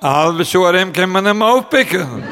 Alle beshoren kennen man hem aufpicken.